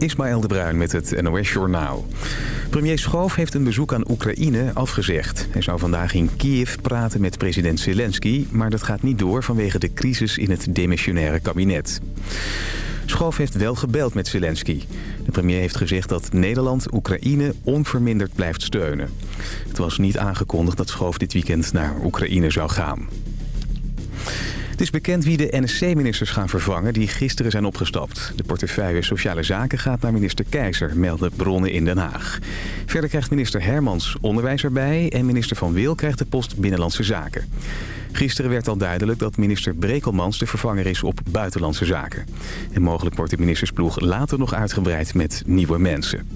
Ismaël de Bruin met het NOS Journaal. Premier Schoof heeft een bezoek aan Oekraïne afgezegd. Hij zou vandaag in Kiev praten met president Zelensky... maar dat gaat niet door vanwege de crisis in het demissionaire kabinet. Schoof heeft wel gebeld met Zelensky. De premier heeft gezegd dat Nederland Oekraïne onverminderd blijft steunen. Het was niet aangekondigd dat Schoof dit weekend naar Oekraïne zou gaan. Het is bekend wie de NSC-ministers gaan vervangen die gisteren zijn opgestapt. De portefeuille Sociale Zaken gaat naar minister Keizer, melden bronnen in Den Haag. Verder krijgt minister Hermans onderwijs erbij en minister Van Wil krijgt de post Binnenlandse Zaken. Gisteren werd al duidelijk dat minister Brekelmans de vervanger is op Buitenlandse Zaken. En mogelijk wordt de ministersploeg later nog uitgebreid met nieuwe mensen.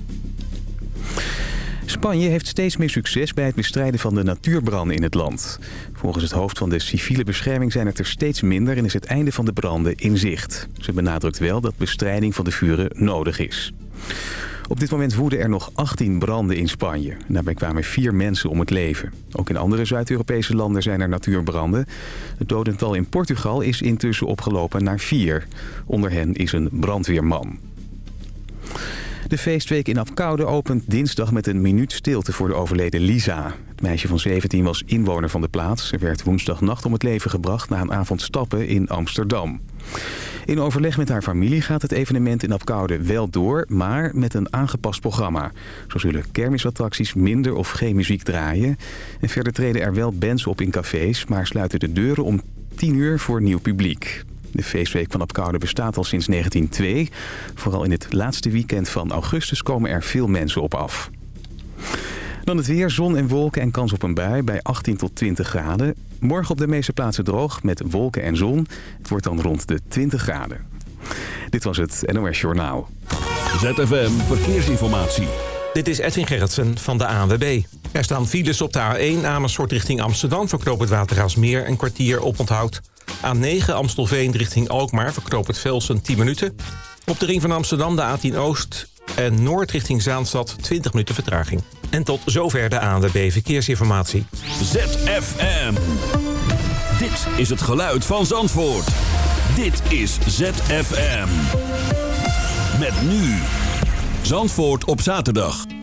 Spanje heeft steeds meer succes bij het bestrijden van de natuurbranden in het land. Volgens het hoofd van de civiele bescherming zijn het er steeds minder... en is het einde van de branden in zicht. Ze benadrukt wel dat bestrijding van de vuren nodig is. Op dit moment woeden er nog 18 branden in Spanje. Daarbij kwamen vier mensen om het leven. Ook in andere Zuid-Europese landen zijn er natuurbranden. Het dodental in Portugal is intussen opgelopen naar vier. Onder hen is een brandweerman. De feestweek in Apkoude opent dinsdag met een minuut stilte voor de overleden Lisa. Het meisje van 17 was inwoner van de plaats. Ze werd woensdagnacht om het leven gebracht na een avond stappen in Amsterdam. In overleg met haar familie gaat het evenement in Apkoude wel door, maar met een aangepast programma. Zo zullen kermisattracties minder of geen muziek draaien. En verder treden er wel bands op in cafés, maar sluiten de deuren om 10 uur voor nieuw publiek. De feestweek van Apkoude bestaat al sinds 1902. Vooral in het laatste weekend van augustus komen er veel mensen op af. Dan het weer, zon en wolken en kans op een bui bij 18 tot 20 graden. Morgen op de meeste plaatsen droog met wolken en zon. Het wordt dan rond de 20 graden. Dit was het NOS Journaal. ZFM Verkeersinformatie. Dit is Edwin Gerritsen van de ANWB. Er staan files op de A1 Amersfoort richting Amsterdam... voor knoop het Watergaasmeer een kwartier op onthoud. A9 Amstelveen richting Alkmaar verknoopt het Velsen 10 minuten. Op de ring van Amsterdam de A10 Oost en Noord richting Zaanstad 20 minuten vertraging. En tot zover de ANWB Verkeersinformatie. ZFM. Dit is het geluid van Zandvoort. Dit is ZFM. Met nu. Zandvoort op zaterdag.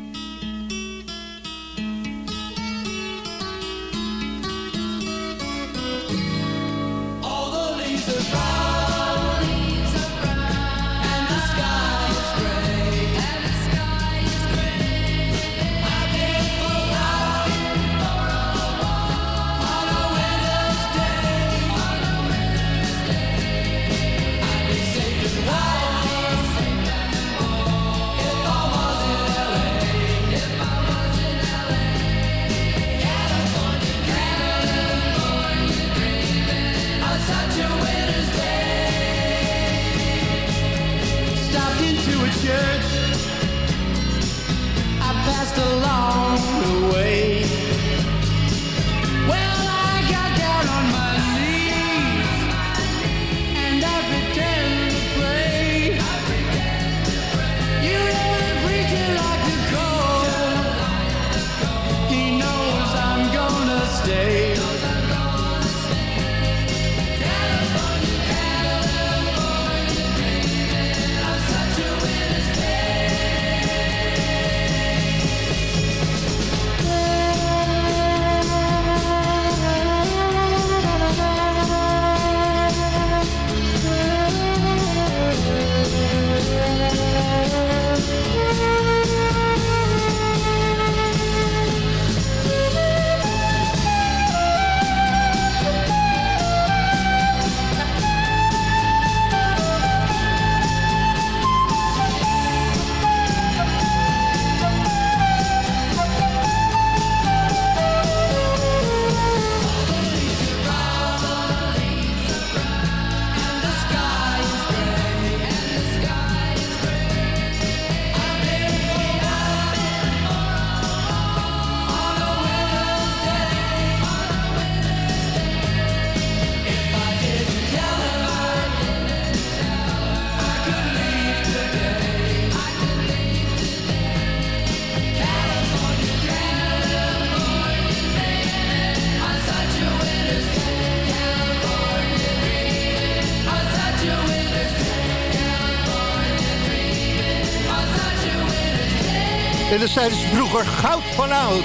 Dan zeiden ze vroeger goud van oud.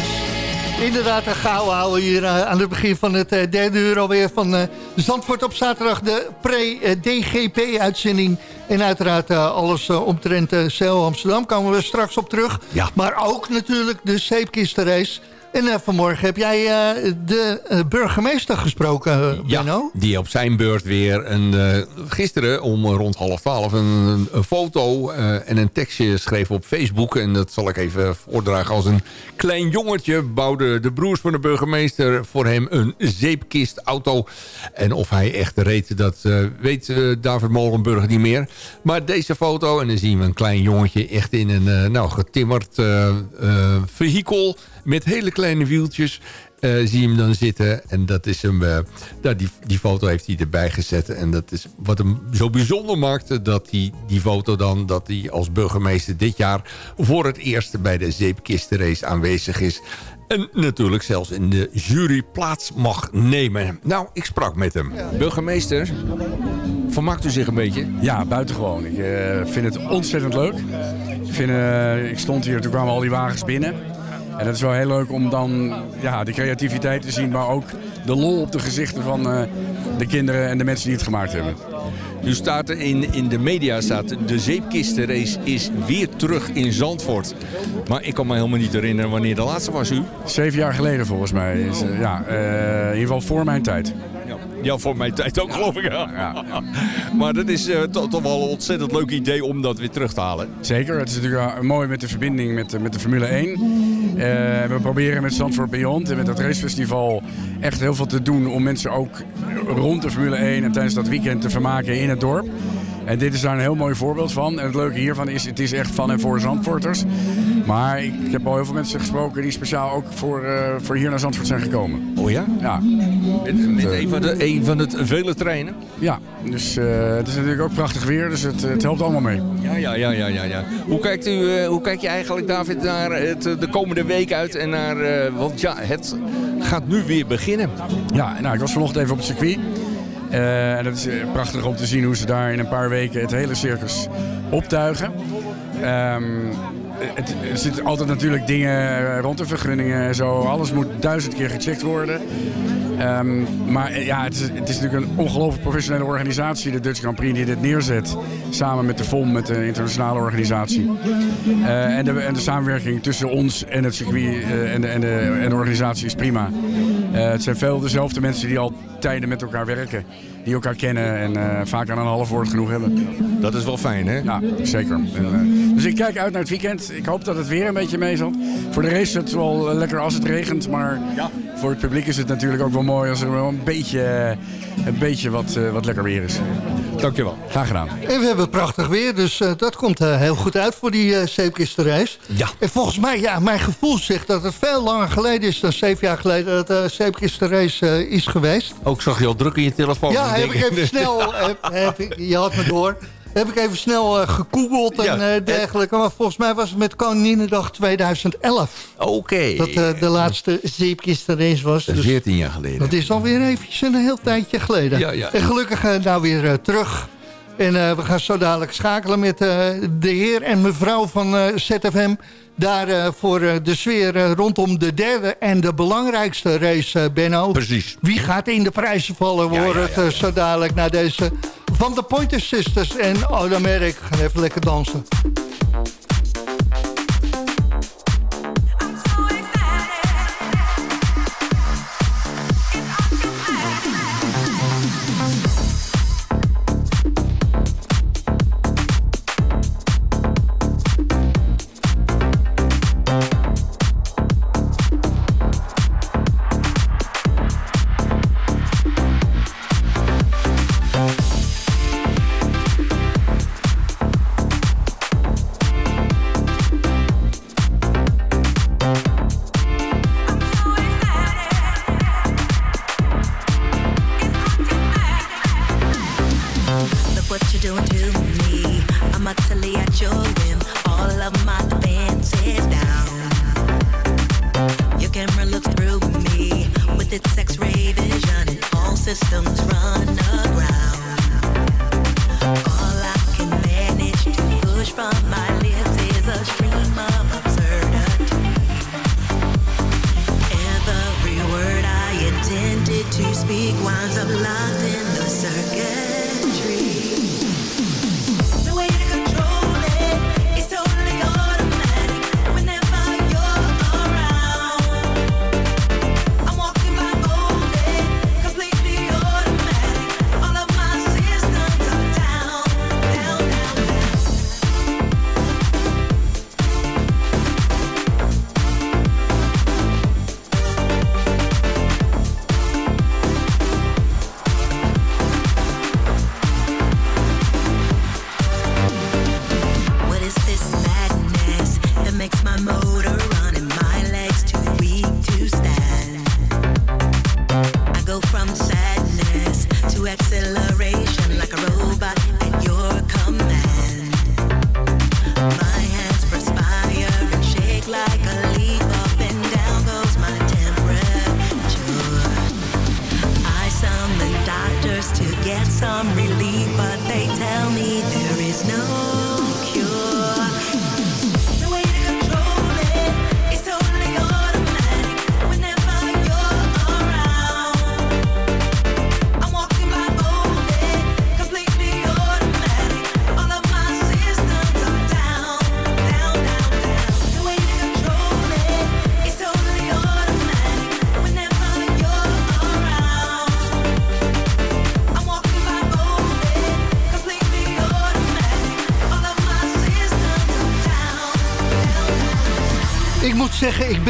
Inderdaad, een gauw houden hier uh, aan het begin van het uh, derde uur alweer van uh, Zandvoort op zaterdag. De pre-DGP-uitzending. En uiteraard alles omtrent Cel Amsterdam komen we straks op terug. Ja. Maar ook natuurlijk de zeepkistenrace. En uh, vanmorgen heb jij uh, de uh, burgemeester gesproken, ja, Benno? die op zijn beurt weer een, gisteren om rond half twaalf een, een foto en een tekstje schreef op Facebook. En dat zal ik even voordragen. Als een klein jongetje bouwden de broers van de burgemeester voor hem een zeepkistauto. En of hij echt reed, dat weet David Molenburg niet meer. Maar deze foto, en dan zien we een klein jongetje echt in een nou, getimmerd vehikel met hele kleine wieltjes uh, zie je hem dan zitten. En dat is hem, uh, nou, die, die foto heeft hij erbij gezet. En dat is wat hem zo bijzonder maakte... dat hij die foto dan, dat hij als burgemeester dit jaar... voor het eerst bij de zeepkistenrace aanwezig is. En natuurlijk zelfs in de jury plaats mag nemen. Nou, ik sprak met hem. Burgemeester, vermaakt u zich een beetje? Ja, buitengewoon. Ik uh, vind het ontzettend leuk. Ik, vind, ik stond hier, toen kwamen al die wagens binnen... En het is wel heel leuk om dan ja, de creativiteit te zien, maar ook de lol op de gezichten van uh, de kinderen en de mensen die het gemaakt hebben. Nu staat er in, in de media staat de zeepkistenrace is weer terug in Zandvoort. Maar ik kan me helemaal niet herinneren wanneer de laatste was u. Zeven jaar geleden volgens mij. Is, uh, ja, uh, in ieder geval voor mijn tijd. Ja, ja voor mijn tijd ook geloof ik. Ja. Ja, ja. Maar dat is uh, toch, toch wel een ontzettend leuk idee om dat weer terug te halen. Zeker, het is natuurlijk mooi met de verbinding met, met de Formule 1. We proberen met Zandvoort Beyond en met dat racefestival echt heel veel te doen om mensen ook rond de Formule 1 en tijdens dat weekend te vermaken in het dorp. En dit is daar een heel mooi voorbeeld van. En het leuke hiervan is, het is echt van en voor Zandvoorters. Maar ik, ik heb al heel veel mensen gesproken die speciaal ook voor, uh, voor hier naar Zandvoort zijn gekomen. Oh ja? Ja. Met, met een, van de, een van de vele treinen? Ja, dus uh, het is natuurlijk ook prachtig weer, dus het, het helpt allemaal mee. Ja, ja, ja, ja, ja. ja. Hoe, kijkt u, uh, hoe kijk je eigenlijk, David, naar het, de komende week uit? En naar, want ja, het gaat nu weer beginnen. Ja, nou, ik was vanochtend even op het circuit. Uh, en het is prachtig om te zien hoe ze daar in een paar weken het hele circus optuigen. Um, het, er zitten altijd natuurlijk dingen rond de vergunningen en zo. Alles moet duizend keer gecheckt worden. Um, maar ja, het is, het is natuurlijk een ongelooflijk professionele organisatie, de Dutch Grand Prix, die dit neerzet. Samen met de FOM, met de internationale organisatie. Uh, en, de, en de samenwerking tussen ons en het circuit de, en, de, en de organisatie is prima. Uh, het zijn veel dezelfde mensen die al tijden met elkaar werken. Die elkaar kennen en uh, vaak aan een half woord genoeg hebben. Dat is wel fijn, hè? Ja, zeker. En, uh, dus ik kijk uit naar het weekend. Ik hoop dat het weer een beetje mee zat. Voor de race is het wel lekker als het regent. Maar ja. voor het publiek is het natuurlijk ook wel mooi als er wel een beetje, een beetje wat, wat lekker weer is. Dankjewel. Graag gedaan. En we hebben prachtig weer, dus uh, dat komt uh, heel goed uit voor die uh, zeepkistenreis. Ja. En volgens mij, ja, mijn gevoel zegt dat het veel langer geleden is dan zeven jaar geleden dat de zeepkistenreis is geweest. Ook zag je al druk in je telefoon. Ja, heb ik even snel, heb, heb ik, je had me door. Heb ik even snel uh, gegoogeld en uh, dergelijke. Maar volgens mij was het met Koninginnedag 2011. Oké. Okay. Dat uh, de laatste zeepkistenrace was. Dus 14 jaar geleden. Dat is alweer eventjes een heel tijdje geleden. Ja, ja. En gelukkig nou weer terug. En we gaan zo dadelijk schakelen met de heer en mevrouw van ZFM. Daar uh, voor uh, de sfeer uh, rondom de derde en de belangrijkste race, Benno. Precies. Wie gaat in de prijzen vallen, ja, horen ja, het zo dadelijk naar deze van de Pointer Sisters en. We gaan even lekker dansen.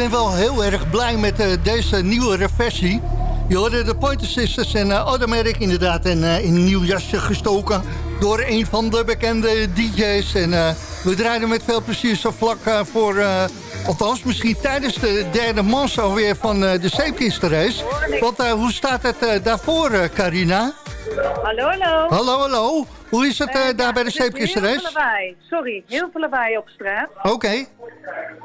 Ben wel heel erg blij met uh, deze nieuwe versie. Je hoorde de Pointer Sisters en uh, Automatic inderdaad en, uh, in een nieuw jasje gestoken... door een van de bekende DJ's. En we draaiden met veel plezier zo vlak voor... althans, misschien tijdens de derde mans alweer van de zeepkistenrace. Want hoe staat het daarvoor, Carina? Hallo, hallo. Hallo, hallo. Hoe is het daar bij de zeepkistenrace? Heel veel lawaai. Sorry, heel veel lawaai op straat. Oké.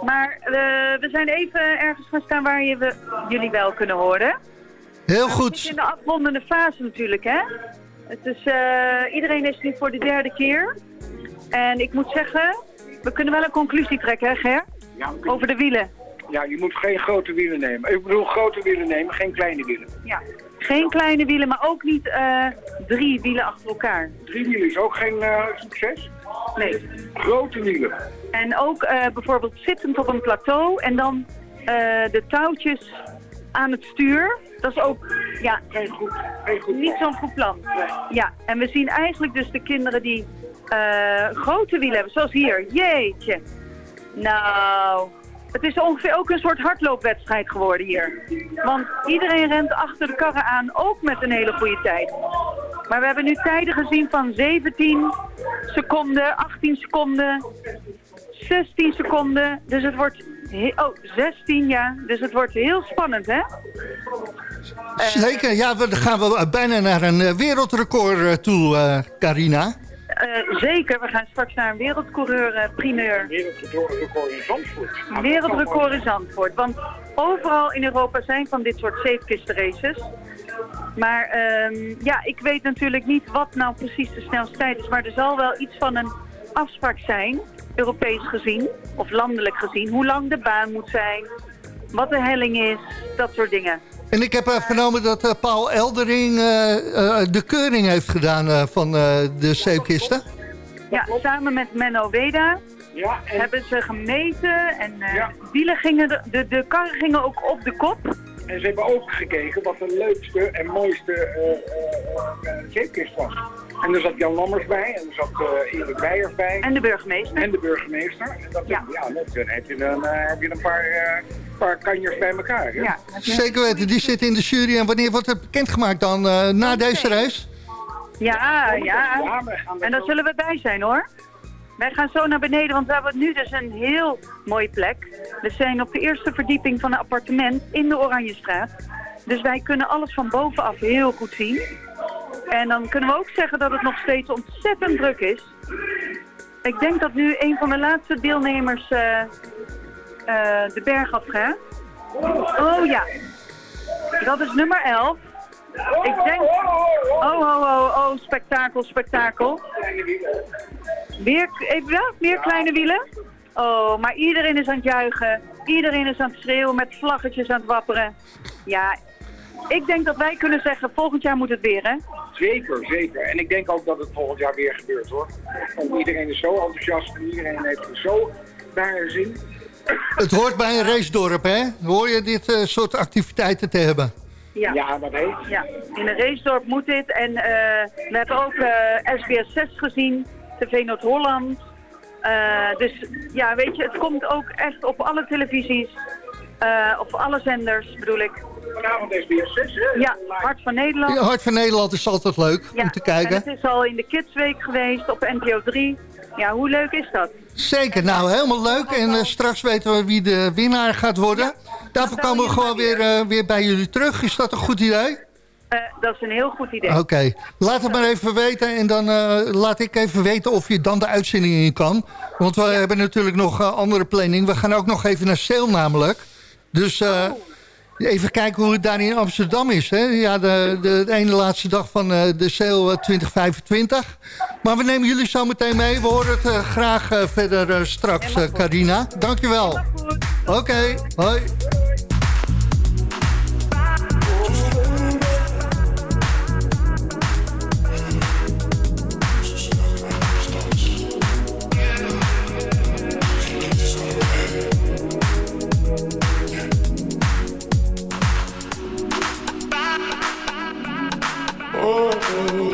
Maar uh, we zijn even ergens gaan staan waar je we, jullie wel kunnen horen. Heel goed. Het is in de afrondende fase natuurlijk, hè. Het is, uh, iedereen is nu voor de derde keer. En ik moet zeggen, we kunnen wel een conclusie trekken, hè, Ger? Ja, Over de wielen. Ja, je moet geen grote wielen nemen. Ik bedoel grote wielen nemen, geen kleine wielen. Ja, geen kleine wielen, maar ook niet uh, drie wielen achter elkaar. Drie wielen is ook geen uh, succes? Nee. Grote wielen. En ook uh, bijvoorbeeld zittend op een plateau en dan de touwtjes aan het stuur. Dat is ook ja, geen goed, geen goed niet zo'n goed plan. Ja, en we zien eigenlijk dus de kinderen die grote wielen hebben, zoals hier. Jeetje. Nou, het is ongeveer ook een soort hardloopwedstrijd geworden hier. Want iedereen rent achter de karren aan, ook met een hele goede tijd. Maar we hebben nu tijden gezien van 17 seconden, 18 seconden, 16 seconden. Dus het wordt... Oh, 16 ja. Dus het wordt heel spannend, hè? Zeker, ja, dan gaan we bijna naar een eh, wereldrecord eh, toe, uh, Carina. Uh, zeker, we gaan straks naar een wereldcoureur uh, primeur. Wereldrecord in Zandvoort. Wereldrecord in Zandvoort. Want overal in Europa zijn van dit soort races. Maar um, ja, ik weet natuurlijk niet wat nou precies de snelste tijd is. Maar er zal wel iets van een afspraak zijn, Europees gezien, of landelijk gezien. Hoe lang de baan moet zijn, wat de helling is, dat soort dingen. En ik heb uh, vernomen dat uh, Paul Eldering uh, de keuring heeft gedaan van de zeepkisten. Ja, samen met Menno Weda ja, en... hebben ze gemeten en ja. wielen gingen de, de, de karren gingen ook op de kop. En ze hebben ook gekeken wat de leukste en mooiste zeepkist was. En er zat Jan Lammers bij en er zat uh, Erik Beijers bij. En de burgemeester. En de burgemeester. En dat, ja. ja, dan heb je, dan, uh, heb je een paar, uh, paar kanjers bij elkaar. Ja, Zeker weten, die zitten in de jury. En wanneer wordt het bekendgemaakt dan, na deze reis? Ja, ja. En daar zullen we bij zijn hoor. Wij gaan zo naar beneden, want we hebben nu dus een heel mooie plek. We zijn op de eerste verdieping van een appartement in de Oranjestraat. Dus wij kunnen alles van bovenaf heel goed zien. En dan kunnen we ook zeggen dat het nog steeds ontzettend druk is. Ik denk dat nu een van de laatste deelnemers uh, de berg. Oh ja, dat is nummer 11. Ik denk... Oh, oh, oh, oh, spektakel, spektakel. Weer, even wel, meer kleine wielen? Oh, maar iedereen is aan het juichen. Iedereen is aan het schreeuwen met vlaggetjes aan het wapperen. Ja, ik denk dat wij kunnen zeggen, volgend jaar moet het weer, hè? Zeker, zeker. En ik denk ook dat het volgend jaar weer gebeurt, hoor. Want iedereen is zo enthousiast en iedereen heeft er zo naar zin. Het hoort bij een racedorp, hè? Hoor je dit uh, soort activiteiten te hebben? Ja, ja dat heet. Ja, in een racedorp moet dit. En uh, we hebben ook uh, SBS 6 gezien, TV Noord-Holland. dus ja, weet je, het komt ook echt op alle televisies, op alle zenders bedoel ik. Vanavond SBS 6, hè? Ja, Hart van Nederland. Ja, Hart van Nederland is altijd leuk om te kijken. En het is al in de Kidsweek geweest op NPO 3. Ja, hoe leuk is dat? Zeker, nou helemaal leuk. En uh, straks weten we wie de winnaar gaat worden. Ja, Daarvoor komen we gewoon weer, uh, weer bij jullie terug. Is dat een goed idee? Uh, dat is een heel goed idee. Oké, okay. laat het maar even weten. En dan laat ik even weten of je dan de uitzending in kan. Want we ja. hebben natuurlijk nog andere planning. We gaan ook nog even naar Seel namelijk. Dus... Oh. Even kijken hoe het daar in Amsterdam is. Hè? Ja, de, de, de, ene laatste dag van uh, de sale 2025. Maar we nemen jullie zo meteen mee. We horen het uh, graag uh, verder straks, Carina. Dankjewel. Oké, okay, hoi. oh, oh.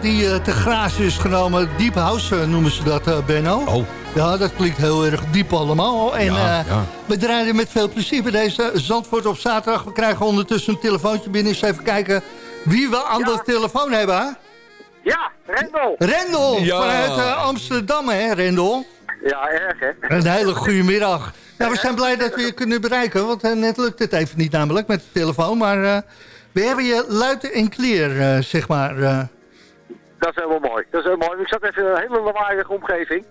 Plaat die te grazen is genomen. Deep House noemen ze dat, Benno. Oh. Ja, dat klinkt heel erg diep allemaal. En Ja, ja. we draaien met veel plezier bij deze Zandvoort op zaterdag. We krijgen ondertussen een telefoontje binnen. Eens even kijken wie we aan de telefoon hebben. hè? Ja, Rendel. Rendel, Ja. vanuit eh, Amsterdam, hè, Rendel? Ja, erg hè. Een hele goede middag. Nou, we zijn blij dat we je kunnen bereiken, want eh, net lukt het even niet namelijk met de telefoon. Maar eh, we hebben je luid en clear, eh, zeg maar. Dat is helemaal mooi. Dat is heel mooi. Ik zat even in een hele lawaaiige omgeving.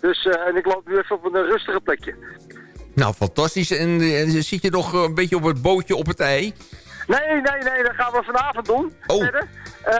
Dus, eh, en ik loop nu even op een rustige plekje. Nou, fantastisch. En, eh, zit je nog een beetje op het bootje op het ei? Nee, nee, nee, dat gaan we vanavond doen. Oh. Verder. Eh,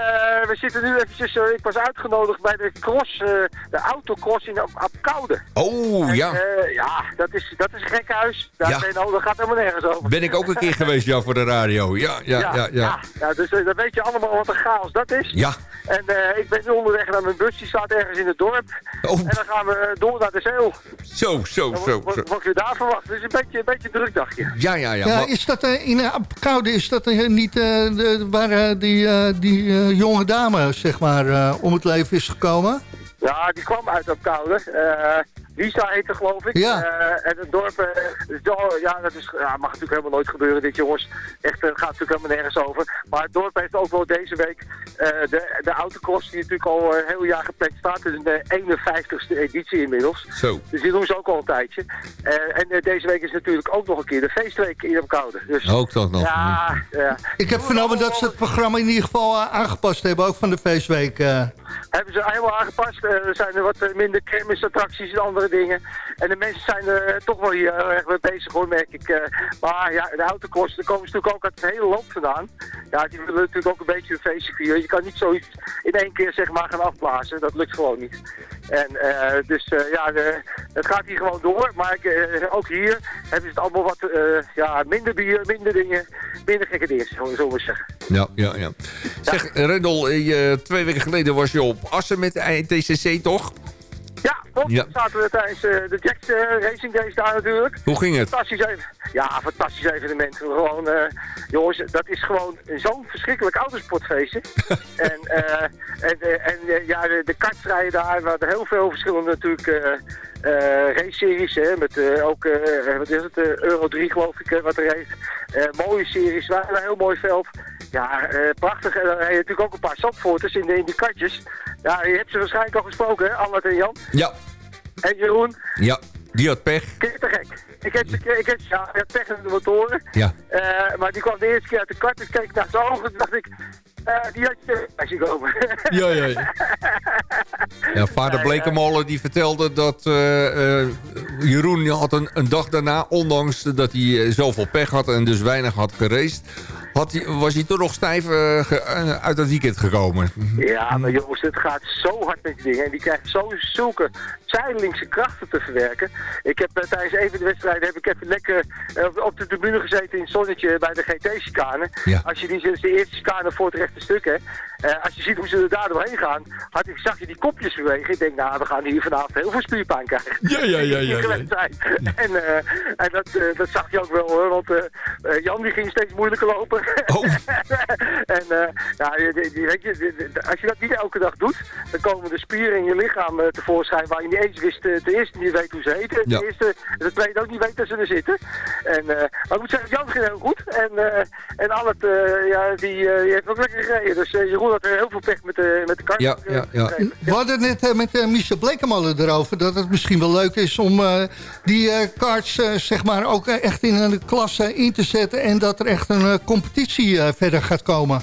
we zitten nu eventjes, eh, ik was uitgenodigd bij de cross, eh, de autocross in Apkoude. Oh, ja. Eh, ja, dat is, dat is een gek huis. Daar, Ja. ben, oh, dat gaat helemaal nergens over. Ben ik ook een keer geweest, ja, voor de radio. Ja, ja, ja, ja. ja. Ja, dus dan weet je allemaal wat een chaos dat is. Ja. En eh, ik ben nu onderweg naar mijn bus, die staat ergens in het dorp. Oh. En dan gaan we door naar de zeel. Zo, zo, Dan zo, zo. wordt je daar verwacht. Dus een beetje, een beetje een druk dagje. Ja, ja, ja. Ja, maar- is dat in uh, Koude, is dat eh, niet eh, waar eh, die, eh, die jonge dame, zeg maar, om het leven is gekomen? Ja, die kwam uit Apkoude. Eh Lisa heette geloof ik. Ja. Eh, en het dorp, eh, ja, dat is, ja, mag natuurlijk helemaal nooit gebeuren dit jongens. Echt, het gaat natuurlijk helemaal nergens over. Maar het dorp heeft ook wel deze week de, de autocross die natuurlijk al een heel jaar gepland staat. Het is de 51ste editie inmiddels. Zo. Dus die doen ze ook al een tijdje. En deze week is natuurlijk ook nog een keer de feestweek in Apkoude. Dus, Ook dat nog. Ja, ja. Ik heb vernomen dat ze het programma in ieder geval aangepast hebben, ook van de feestweek. Hebben ze helemaal aangepast. Er zijn er wat minder kermisattracties en andere dingen. En de mensen zijn er eh, toch wel heel erg mee bezig hoor, merk ik. eh. maar ja, de autokosten daar komen ze natuurlijk ook uit het hele land vandaan. Ja, die willen natuurlijk ook een beetje een feestje vieren. Je kan niet zoiets in één keer zeg maar gaan afblazen. Dat lukt gewoon niet. En eh, dus ja, de- het gaat hier gewoon door. Maar ik, ook hier hebben ze het allemaal wat ja, minder bier, minder dingen, minder gekke dingen, we zeggen. Ja, ja, ja. Zeg, Rendel, eh, twee weken geleden was je op Assen met de ITCC, toch? Ja, klopt. Ja. zaten we tijdens eh, de Jacks eh, Racing Days daar natuurlijk. Hoe ging het? Fantastisch even. Ja, fantastisch evenement. Gewoon, eh, jongens, dat is gewoon zo'n verschrikkelijk autosportfeestje. en en, en ja, de, de kartrijden daar, we hadden heel veel verschillende natuurlijk eh eh, race-series. Hè, met eh, ook, eh, wat is het, Euro 3 geloof ik, wat er heeft. Eh, mooie series, hadden een heel mooi veld. Ja, prachtig. En dan heb je natuurlijk ook een paar zandvoorters in, de, in die kartjes. Ja, je hebt ze waarschijnlijk al gesproken, hè, en Jan. Ja, En Jeroen, ja. Die had pech. Te gek. Ik heb, ik, ik heb, ja, ik heb tegen de motoren. Ja. Maar die kwam de eerste keer uit de kart. Ik keek naar zijn ogen en dacht ik... eh, die had je als je komen. Ja, ja, ja. Ja, vader Blekemolen die vertelde dat eh, eh, Jeroen had een, een dag daarna, ondanks dat hij eh, zoveel pech had en dus weinig had geraced, had hij, was hij toch nog stijf eh, ge- eh, uit dat weekend gekomen. Ja, maar jongens, het gaat zo hard met die dingen. En die krijgt zo zulke zijdelingse krachten te verwerken. Ik heb eh, tijdens even de wedstrijden heb ik even lekker op- de tribune gezeten in het zonnetje bij de GT-chicane. Ja. Als je die sinds de eerste chicane voor het rechte stuk, hè. eh, als je ziet hoe ze er daar doorheen gaan, had ik, zag je die kopjes bewegen. Ik denk, nou, we gaan hier vanavond heel veel spierpijn krijgen. Ja, ja, ja, ja. En, eh, en dat, eh, dat zag je ook wel hoor, want Jan die ging steeds moeilijker lopen. Oh. en uh, ja, die, die, weet je, die, die, als je dat niet elke dag doet, dan komen de spieren in je lichaam uh, tevoorschijn waar je niet eens wist, uh, ten eerste niet weet hoe ze heten, Ja. ten eerste, de tweede ook niet weet dat ze er zitten. En, uh, maar ik moet zeggen, Jan ging heel goed en, uh, en Allet, ja, die, die heeft ook lekker gereden. Dus Jeroen had heel veel pech met de, met de kart. Ja, ja, ja. We hadden het net uh, met uh, Michel Blekemolen erover... dat het misschien wel leuk is om uh, die karts zeg maar ook echt in een klasse in te zetten... en dat er echt een competitie verder gaat komen.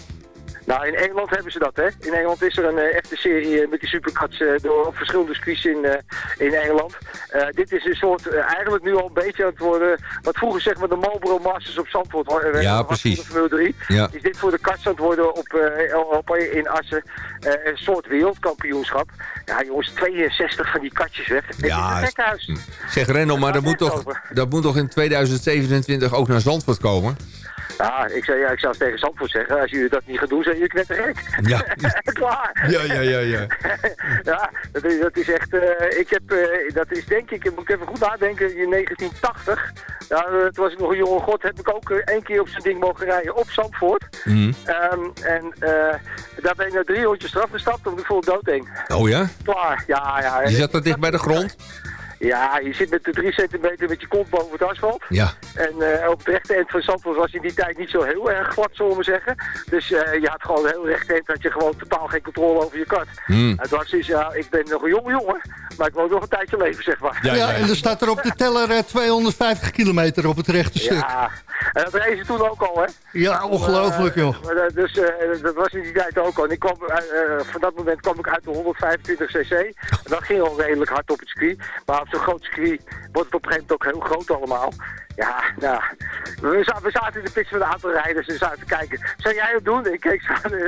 Nou, in Engeland hebben ze dat, hè. In Engeland is er een uh, echte serie uh, met die supercats uh, door op verschillende circuits in, in Engeland. dit is een soort, eigenlijk nu al een beetje aan het worden, wat vroeger zeg maar de Marlboro Masters op Zandvoort waren. Ja, precies. Formule 3. Ja. Is dit voor de kats aan het worden op, op in Assen een soort wereldkampioenschap. Ja, jongens, 62 van die katjes weg. Ja, is een. Zeg Renno, maar dat moet, toch, dat moet toch in 2027 ook naar Zandvoort komen? Ja, ik, zei, ja, ik zou het tegen Zandvoort zeggen. Als jullie dat niet gaan doen, zijn jullie knettergek. Ja. Klaar. Ja, ja, ja, ja. ja, dat is, dat is echt... Uh, ik heb, uh, dat is denk ik, moet ik even goed nadenken, in 1980 Ja, eh, toen was ik nog een jonge god, heb ik ook eh, één keer op zijn ding mogen rijden op Zandvoort. Mhm. Ehm, en eh, daar ben ik na drie rondjes straf gestapt omdat ik vol doodeng. Oh ja? Klaar, ja, ja. Je zat er dicht bij de grond? Ja, je zit met de drie centimeter met je kont boven het asfalt. Ja. En eh, op het rechte eind van Zandvoort was in die tijd niet zo heel erg glad, zullen we zeggen. Dus eh, je had gewoon heel recht eind, had je gewoon totaal geen controle over je kart. En toen was dus, ja, ik ben nog een jonge jongen, maar ik wil nog een tijdje leven, zeg maar. Ja, Ja, ja. en er staat er op de teller eh, 250 kilometer op het rechte stuk. Ja, en dat reed ze toen ook al, hè. Ja, ongelooflijk Eh, joh. dus eh, dat was in die tijd ook al. En ik kwam, van dat moment kwam ik uit de 125 cc. En dat ging al redelijk hard op het circuit. Maar zo'n groot circuit wordt het op een gegeven moment ook heel groot allemaal. Ja, nou, we, za- we zaten in de pits met een aantal rijders en zaten te kijken. Zou jij het doen? Ik, keek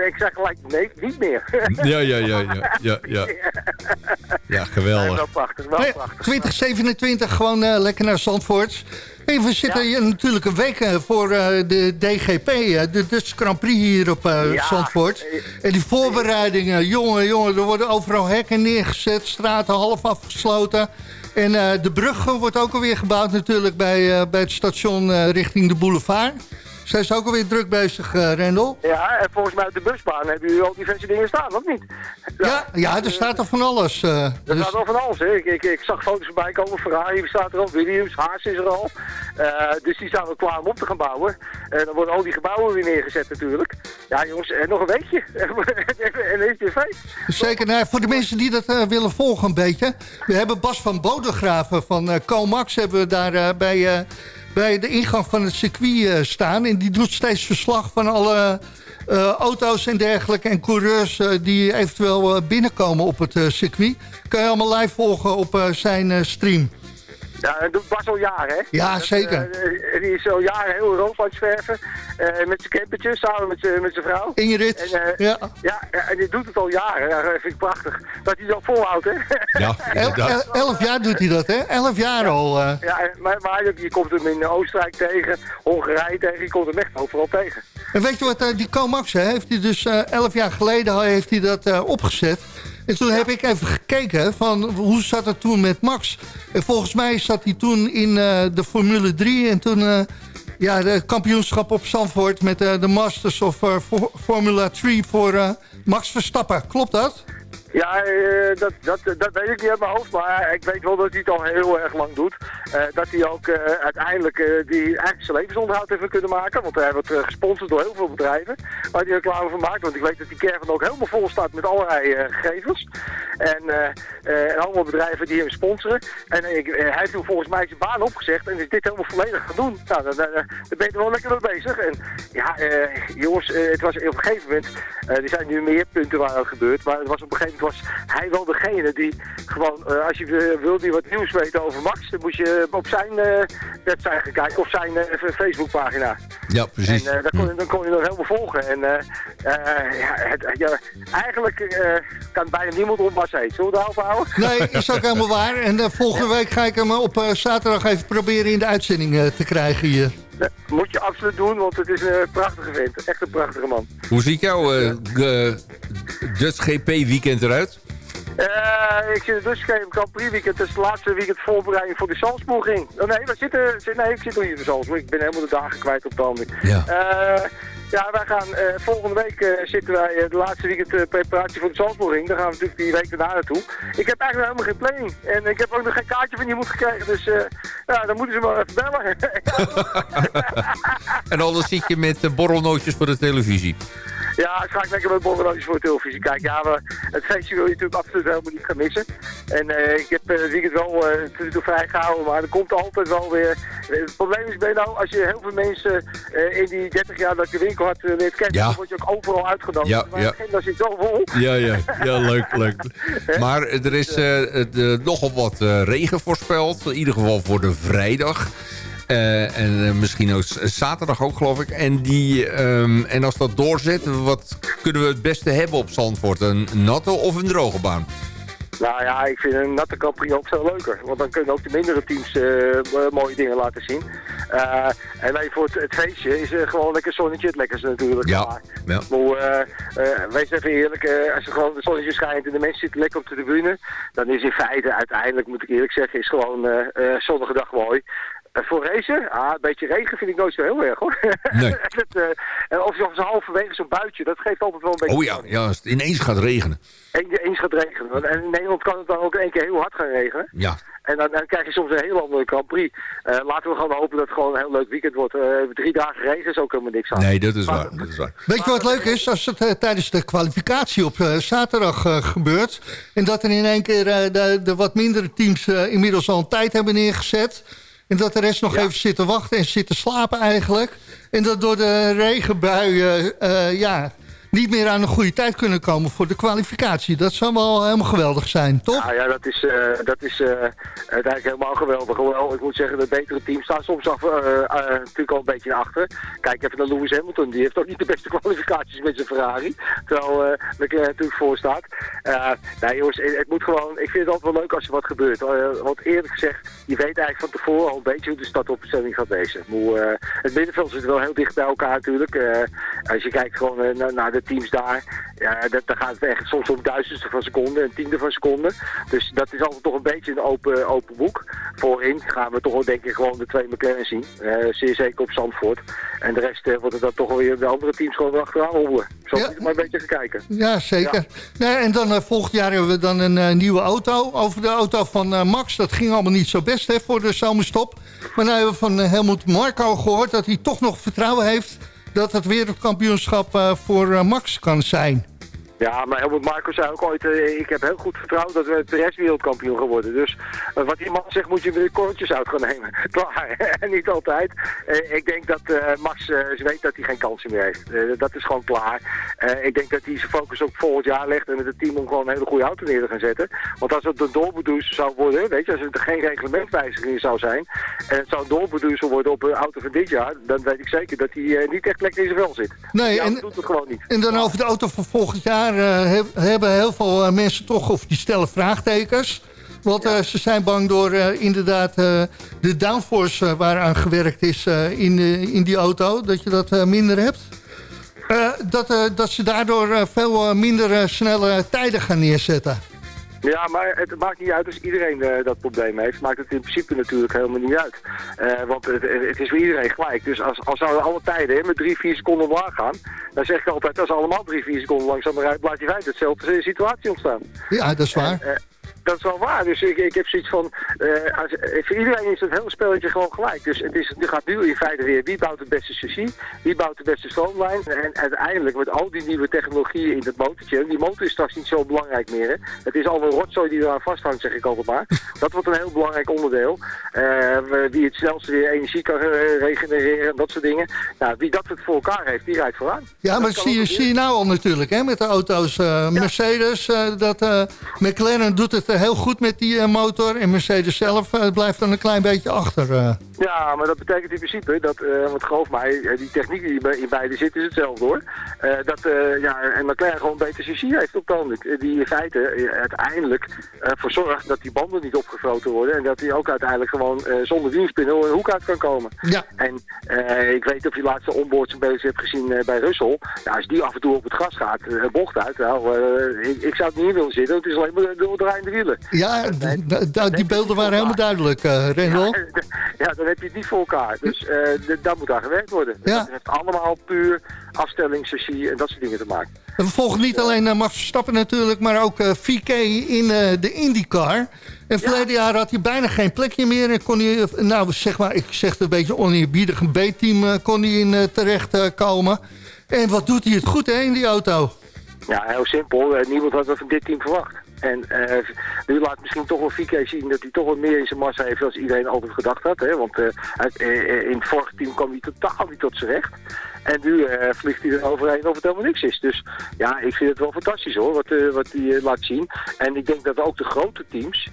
ik zei gelijk, nee, niet meer. Ja, ja, ja, ja, ja, ja. Ja, Ja, geweldig. wel prachtig, wel Nee, prachtig. 2027 gewoon eh, lekker naar Zandvoort. Hey, we zitten hier natuurlijk een week eh, voor eh, de DGP, de Dutch Grand Prix hier op eh, Ja. Zandvoort. En die voorbereidingen, jongen, jongen, er worden overal hekken neergezet, straten half afgesloten. En eh, de brug wordt ook alweer gebouwd natuurlijk bij, eh, bij het station eh, richting de boulevard. Zijn ze ook alweer druk bezig, eh Rendel? Ja, en volgens mij op de busbaan hebben jullie al diverse dingen staan, of niet? Ja, ja, er staat er van alles. eh, Er dus- staat wel van alles. Hè. Ik, ik, ik zag foto's voorbij komen. Ferrari staat er al, Williams, Haas is er al. Eh, dus die staan wel klaar om op te gaan bouwen. En dan worden al die gebouwen weer neergezet natuurlijk. Ja jongens, en nog een weekje. en dan is het weer feest. Zeker, nou, voor de mensen die dat eh, willen volgen een beetje. We hebben Bas van Bodegraven van eh Comax hebben we daar eh, bij, eh, bij de ingang van het circuit eh, staan. En die doet steeds verslag van alle eh, auto's en dergelijke en coureurs eh, die eventueel binnenkomen op het circuit. Kan je allemaal live volgen op zijn stream. Ja, dat doet Bas al jaren, hè? Ja, Dat, zeker. eh, die is al jaren heel Europa aan het zwerven. eh, met zijn campertje, samen met zijn met zijn vrouw. Ingrid, En, eh, ja. Ja, en die doet het al jaren. Ja, dat vind ik prachtig. Dat hij dat volhoudt, hè? Ja, El- el- elf jaar doet hij dat, hè? Elf jaar al. eh. Ja, maar, maar je komt hem in Oostenrijk tegen, Hongarije tegen, je komt hem echt overal tegen. En weet je wat, die Comax hè, heeft hij dus eh, elf jaar geleden heeft hij dat eh, opgezet. En toen heb ik even gekeken van hoe zat het toen met Max. En volgens mij zat hij toen in eh, de Formule 3 en toen... eh, ja, de kampioenschap op Zandvoort met eh, de Masters of Fo- Formula 3 voor Max Verstappen. Klopt dat? Ja, eh, dat, dat, dat weet ik niet uit mijn hoofd, maar ik weet wel dat hij het al heel erg lang doet. Eh, dat hij ook eh, uiteindelijk eh, die eigenlijk zijn levensonderhoud heeft kunnen maken. Want hij wordt eh, gesponsord door heel veel bedrijven waar hij reclame van maakt. Want ik weet dat die caravan ook helemaal vol staat met allerlei eh, gegevens. En, eh, eh, allemaal bedrijven die hem sponsoren. En eh, hij heeft toen volgens mij zijn baan opgezegd en is dit helemaal volledig gaan doen. Nou, dan, ben je er wel lekker mee bezig. En ja, eh, jongens, eh, het was op een gegeven moment, eh, er zijn nu meer punten waar het gebeurt, maar het was op een gegeven moment was hij wel degene die gewoon, eh, als je eh, wilde wat nieuws weten over Max, dan moest je op zijn eh website gaan kijken of zijn Facebookpagina. Ja, precies. En eh, dan, kon je, dan kon je nog helemaal volgen. En ja, het, ja, eigenlijk kan bijna niemand op Max heen. Zullen we daarop houden? Nee, is ook helemaal waar. En volgende week ga ik hem op zaterdag even proberen in de uitzending te krijgen hier. Dat moet je absoluut doen, want het is een prachtige vent. Echt een prachtige man. Hoe ziet jouw eh, g- Dutch GP weekend eruit? Eh, ik zit in dus geen Grand Prix weekend. Het is het laatste weekend voorbereiding voor de Salzburging. Oh, nee, we zitten, zit- nee, ik zit nog niet in de Salzburg. Ik ben helemaal de dagen kwijt op de handen. Ja. Eh, ja, wij gaan eh, volgende week eh, zitten wij eh, de laatste weekend eh, preparatie voor de Salzburging. Daar gaan we natuurlijk die week daarna naartoe. Ik heb eigenlijk helemaal geen planning. En ik heb ook nog geen kaartje van iemand gekregen. Dus eh, ja, dan moeten ze maar even bellen. En anders zit je met borrelnootjes voor de televisie. Ja, ik ga ik lekker met borrelnootjes voor de televisie kijken. Ja, we, het feestje wil je natuurlijk absoluut helemaal niet gaan missen. En eh, ik heb eh, het weekend wel uh, natuurlijk vrijgehouden, maar er komt altijd wel weer... Het probleem is, ben nou, als je heel veel mensen in die 30 jaar dat de winkel had leert kennen, Ja. dan word je ook overal uitgenodigd. Ja, maar ja. agenda zit zo vol. Ja, ja, ja, leuk, leuk. Maar er is nogal wat regen voorspeld. In ieder geval voor de vrijdag. En misschien ook zaterdag ook, geloof ik. En, die, ehm, en als dat doorzet, wat kunnen we het beste hebben op Zandvoort? Een natte of een droge baan? Nou ja, ik vind een natte Prix ook veel leuker. Want dan kunnen ook de mindere teams eh, eh, mooie dingen laten zien. Eh, en alleen voor het, het feestje is gewoon lekker zonnetje het lekkerste natuurlijk. Ja, Maar, ja. maar, wees even eerlijk, als er gewoon het zonnetje schijnt en de mensen zitten lekker op de tribune, dan is in feite uiteindelijk, moet ik eerlijk zeggen, is gewoon zonnige dag mooi. Eh, voor racen? Ah, een beetje regen vind ik nooit zo heel erg hoor. Nee. het, uh, of zelfs halverwege zo'n buitje, dat geeft altijd wel een beetje... Oh ja, ja als het ineens gaat regenen. Eens gaat regenen. En in Nederland kan het dan ook in één keer heel hard gaan regenen. Ja. En dan, dan krijg je soms een heel andere Grand Prix. Uh, laten we gewoon hopen dat het gewoon een heel leuk weekend wordt. Uh, drie dagen regen is ook helemaal niks aan. Nee, dat is, waar, dat is waar. Weet je wat leuk is? Als het uh, tijdens de kwalificatie op zaterdag gebeurt... en dat er in één keer de, de, wat mindere teams inmiddels al een tijd hebben neergezet... en dat de rest nog ja. even zitten wachten en zitten slapen eigenlijk... en dat door de regenbuien ja, niet meer aan een goede tijd kunnen komen voor de kwalificatie. Dat zou wel helemaal geweldig zijn, toch? Ja, ja dat is, uh, dat is uh, helemaal geweldig. Hoewel, ik moet zeggen, de betere teams staan soms af, uh, natuurlijk al een beetje achter. Kijk even naar Lewis Hamilton, die heeft ook niet de beste kwalificaties met zijn Ferrari. Terwijl Leclerc natuurlijk voor staat. nee jongens, het moet gewoon, ik vind het altijd wel leuk als er wat gebeurt. want eerlijk gezegd, je weet eigenlijk van tevoren al een beetje hoe de startopstelling gaat wezen. Hoe, het middenveld zit wel heel dicht bij elkaar natuurlijk. als je kijkt gewoon naar de teams daar, ja, dat, dan gaat het echt soms om duizendste van seconde en tiende van seconde. Dus dat is altijd toch een beetje een open, open boek. Voorin gaan we toch wel denk ik gewoon de twee McLaren zien. Uh, zeer zeker op Zandvoort. En de rest uh, wordt het dan toch weer de andere teams gewoon achteraan houden. Zo ja. maar een beetje gaan kijken. Ja, zeker. Ja. Nee, en dan volgend jaar hebben we dan een nieuwe auto. Over de auto van Max, dat ging allemaal niet zo best hè, voor de zomerstop. Maar nu hebben we van Helmut Marko gehoord dat hij toch nog vertrouwen heeft dat het wereldkampioenschap uh, voor uh, Max kan zijn. Ja, maar Helmut Marco zei ook ooit, uh, ik heb heel goed vertrouwen dat we Perez wereldkampioen geworden. Dus uh, wat die man zegt moet je met korreltjes uit gaan nemen. Klaar, en niet altijd. Uh, ik denk dat Max weet dat hij geen kansen meer heeft. dat is gewoon klaar. ik denk dat hij zijn focus ook volgend jaar legt en met het team om gewoon een hele goede auto neer te gaan zetten. Want als het een doorbedoezer zou worden, weet je, als het er geen reglementwijziging zou zijn en het zou een doorbedoezer worden op een auto van dit jaar, dan weet ik zeker dat hij niet echt lekker in zijn vel zit. Nee, en, doet het gewoon niet. En dan over de auto van volgend jaar uh, hebben heel veel uh, mensen toch, of die stellen vraagtekens. Want uh, ze zijn bang door inderdaad de downforce waaraan gewerkt is in, in die auto, dat je dat minder hebt. dat, dat ze daardoor veel minder snelle tijden gaan neerzetten. Ja, maar het maakt niet uit als iedereen uh, dat probleem heeft. Maakt het in principe natuurlijk helemaal niet uit. Uh, want het, het, is voor iedereen gelijk. Dus als, als zouden alle tijden hè, met drie, vier seconden omlaag gaan... dan zeg ik altijd, als allemaal drie, vier seconden langzaam rijden... blijft in feite hetzelfde situatie ontstaan. Ja, dat is waar. En, uh, dat is wel waar. Dus ik, ik heb zoiets van, uh, als, voor iedereen is het hele spelletje gewoon gelijk. Dus het, is, het gaat nu in feite weer, wie bouwt het beste chassis, wie bouwt de beste stroomlijn. En uiteindelijk met al die nieuwe technologieën in het motortje, die motor is straks niet zo belangrijk meer. Hè. Het is al een rotzooi die eraan vasthangt, zeg ik altijd maar. Dat wordt een heel belangrijk onderdeel. Uh, wie het snelste weer energie kan regenereren en dat soort dingen. Nou, wie dat voor elkaar heeft, die rijdt vooraan. Ja, maar dat zie je, zie je nou al natuurlijk, hè, met de auto's. Uh, Mercedes, ja. dat McLaren doet het heel goed met die uh, motor. En Mercedes zelf uh, blijft dan een klein beetje achter. Uh. Ja, maar dat betekent in principe dat, want geloof mij, die techniek die in beide zit is hetzelfde hoor. dat ja, en McLaren gewoon beter chassis heeft op het Die in feite uiteindelijk voor zorgt dat die banden niet opgefroten worden. En dat die ook uiteindelijk gewoon zonder wielspinnen een hoek uit kan komen. Ja. En ik weet of je laatste onboards een beetje hebt gezien bij Russell. Ja, als die af en toe op het gas gaat, bocht uit. Nou, ik, ik, zou het niet in willen zitten. Het is alleen maar de draaiende wielen. Ja, die beelden waren helemaal duidelijk, uh. Ja, ja, dan heb je het niet voor elkaar. Dus uh, daar moet aan gewerkt worden. Ja. Dat heeft allemaal puur afstellingssessie en dat soort dingen te maken. En we volgen niet alleen uh, Max Verstappen natuurlijk, maar ook uh, VK in de IndyCar. En verleden jaar had hij bijna geen plekje meer. En kon hij, nou zeg maar, ik zeg het een beetje oneerbiedig, een B-team kon hij in terecht komen. En wat doet hij het goed hè, in die auto? Ja, heel simpel. niemand had dat van dit team verwacht. En uh, nu laat misschien toch wel Fike zien dat hij toch wat meer in zijn massa heeft dan iedereen altijd gedacht had. Hè? Want uh, in het vorige team kwam hij totaal niet tot zijn recht. En nu uh, vliegt hij er overheen of het helemaal niks is. Dus ja, ik vind het wel fantastisch hoor, wat, wat hij laat zien. En ik denk dat ook de grote teams,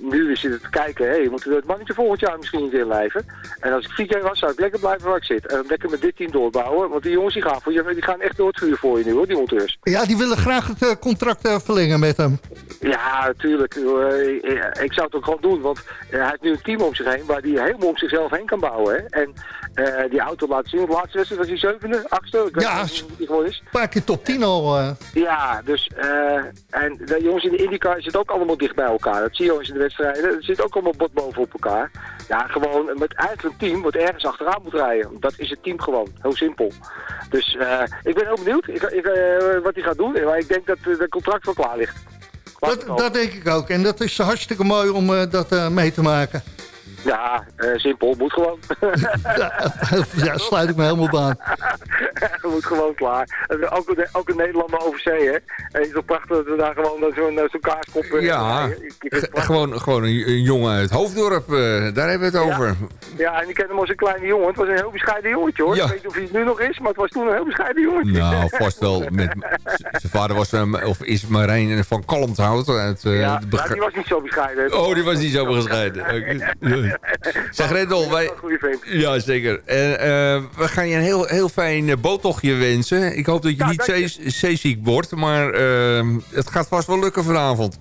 nu zitten te kijken, hé, hey, moeten we het mannetje volgend jaar misschien niet inlijven. En als ik vier keer was, zou ik lekker blijven waar ik zit. En lekker met dit team doorbouwen. Want die jongens die gaan, voor je, die gaan echt door het vuur voor je nu hoor, die monteurs. Ja, die willen graag het contract verlengen met hem. Ja, natuurlijk. Ik zou het ook gewoon doen, want hij heeft nu een team om zich heen waar hij helemaal om zichzelf heen kan bouwen. Hè? En die auto laat zien, de laatste wedstrijd was hij zevende, achtste? Ik weet Ja, niet hoe die geworden is. Een paar keer top 10 al. eh. Ja, dus, eh, en de jongens in de IndyCar zitten ook allemaal dicht bij elkaar. Dat eens in de wedstrijden. Het zit ook allemaal bot bovenop elkaar. Ja, gewoon met eigenlijk een team wat ergens achteraan moet rijden. Dat is het team gewoon. Heel simpel. Dus eh, ik ben heel benieuwd ik, ik, eh, wat hij gaat doen. Maar ik denk dat eh, de contract wel klaar ligt. dat, dat denk ik ook. En dat is hartstikke mooi om dat mee te maken. Ja, eh, simpel. Moet gewoon. ja, ja, sluit ik me helemaal aan. moet gewoon klaar. Ook, de- ook een Nederlander over zee, hè. En het is toch prachtig dat we daar gewoon eh, zo'n eh, zo'n kaaskop... Ja, gewoon, gewoon een, een jongen uit Hoofddorp, eh, daar hebben we het over. Ja, en ik ken hem als een kleine jongen. Het was een heel bescheiden jongetje, hoor. Ja. Ik weet niet of hij het nu nog is, maar het was toen een heel bescheiden jongetje. Nou, vast wel. Met, zijn vader was, um, of is Marijn van Kalmthout. Uit, eh, ja, de ja, bega- die was niet zo bescheiden. Oh, die was niet zo bescheiden. Oké. Zeg Rendel, wij... Ja, zeker. En, eh, we gaan je een heel, heel fijn eh, boottochtje wensen. Ik hoop dat je Ja, niet zeeziek wordt, maar eh, het gaat vast wel lukken vanavond.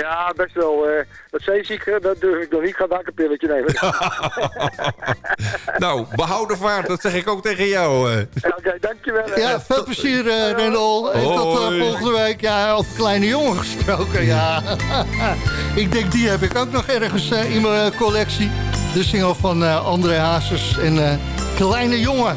Ja, best wel. eh dat zeeziek, dat durf ik nog niet. Ik ga daar een pilletje nemen. nou, behouden vaart, dat zeg ik ook tegen jou. eh. Oké, dankjewel. hè. Ja, veel plezier, eh Rendel. En tot eh, volgende week. Ja, over kleine jongen gesproken. Ja. ik denk, die heb ik ook nog ergens in mijn collectie. De single van eh, André Hazes en eh, Kleine Jongen.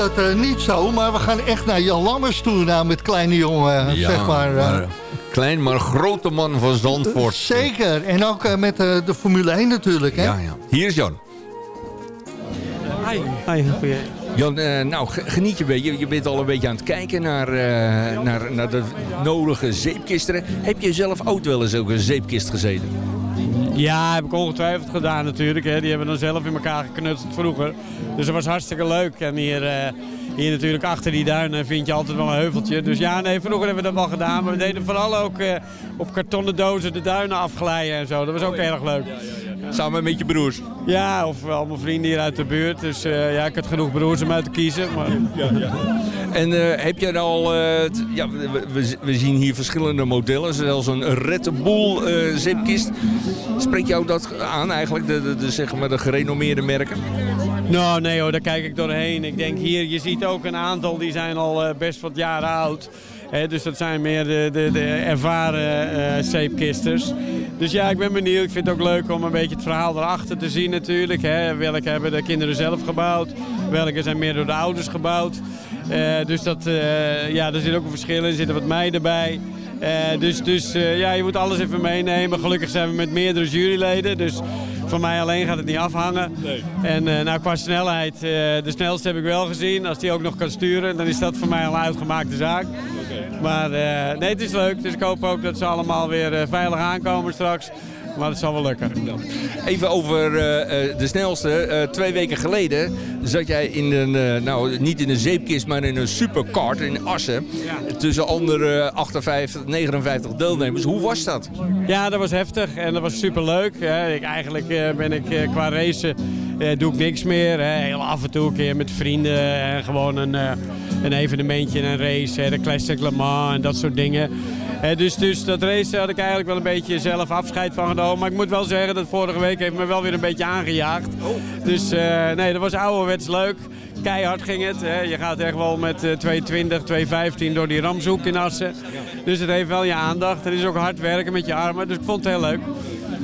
Dat eh, niet zo, maar we gaan echt naar Jan Lammers toe nou, met kleine jongen, Ja, zeg maar. eh. maar Klein maar grote man van Zandvoort. Zeker. En ook eh, met eh, de Formule 1 natuurlijk. Hè? Ja, ja. Hier is Jan. Hi. Hi, goeie. Jan, nou, ge- geniet je een beetje. Je bent al een beetje aan het kijken naar, eh, naar, naar de nodige zeepkisten. Heb je zelf ook wel eens ook een zeepkist gezeten? Ja, heb ik ongetwijfeld gedaan natuurlijk. Hè. Die hebben dan zelf in elkaar geknutseld vroeger. Dus dat was hartstikke leuk. En hier, eh, hier natuurlijk achter die duinen vind je altijd wel een heuveltje. Dus ja, nee, vroeger hebben we dat wel gedaan. Maar we deden vooral ook eh, op kartonnen dozen de duinen afglijden en zo. Dat was ook erg leuk. Samen met je broers? Ja, of al mijn vrienden hier uit de buurt. Dus eh, ja, ik had genoeg broers om uit te kiezen. Maar... En heb je nou al... ja, we, we- we zien hier verschillende modellen. Zelfs een Red Bull eh, zeepkist. Spreekt jou dat aan eigenlijk? De, zeg maar de gerenommeerde merken? Nou, nee hoor, daar kijk ik doorheen. Ik denk hier, je ziet ook een aantal die zijn al eh, best wat jaren oud. Hè, dus dat zijn meer de, de, de ervaren eh zeepkisters. Dus ja, ik ben benieuwd. Ik vind het ook leuk om een beetje het verhaal erachter te zien natuurlijk. Welke hebben de kinderen zelf gebouwd? Welke zijn meer door de ouders gebouwd? Eh, dus dat, ja, er zit ook een verschil in. Er zitten wat meiden bij. Eh, dus dus eh, ja, je moet alles even meenemen. Gelukkig zijn we met meerdere juryleden. Dus van mij alleen gaat het niet afhangen. En eh, nou, qua snelheid, de snelste heb ik wel gezien. Als die ook nog kan sturen, dan is dat voor mij al een uitgemaakte zaak. Maar eh, nee, het is leuk. Dus ik hoop ook dat ze allemaal weer veilig aankomen straks. Maar het zal wel lukken. Even over eh, eh, de snelste. Eh, twee weken geleden zat jij in een, nou niet in een zeepkist, maar in een superkart in Assen. Tussen andere 58, 59 deelnemers. Hoe was dat? Ja, dat was heftig en dat was superleuk. hè. Ik, eigenlijk ben ik qua racen doe ik niks meer. hè. Heel af en toe een keer met vrienden en gewoon een, een evenementje, een race. hè. De Classic Le Mans en dat soort dingen. Dus, dus dat race had ik eigenlijk wel een beetje zelf afscheid van genomen. Maar ik moet wel zeggen dat vorige week heeft me wel weer een beetje aangejaagd. Dus eh, nee, dat was ouderwets leuk. Keihard ging het. Hè. Je gaat echt wel met eh, 220, 215 door die ramzoek in Assen. Dus het heeft wel je aandacht. Het is ook hard werken met je armen. Dus ik vond het heel leuk.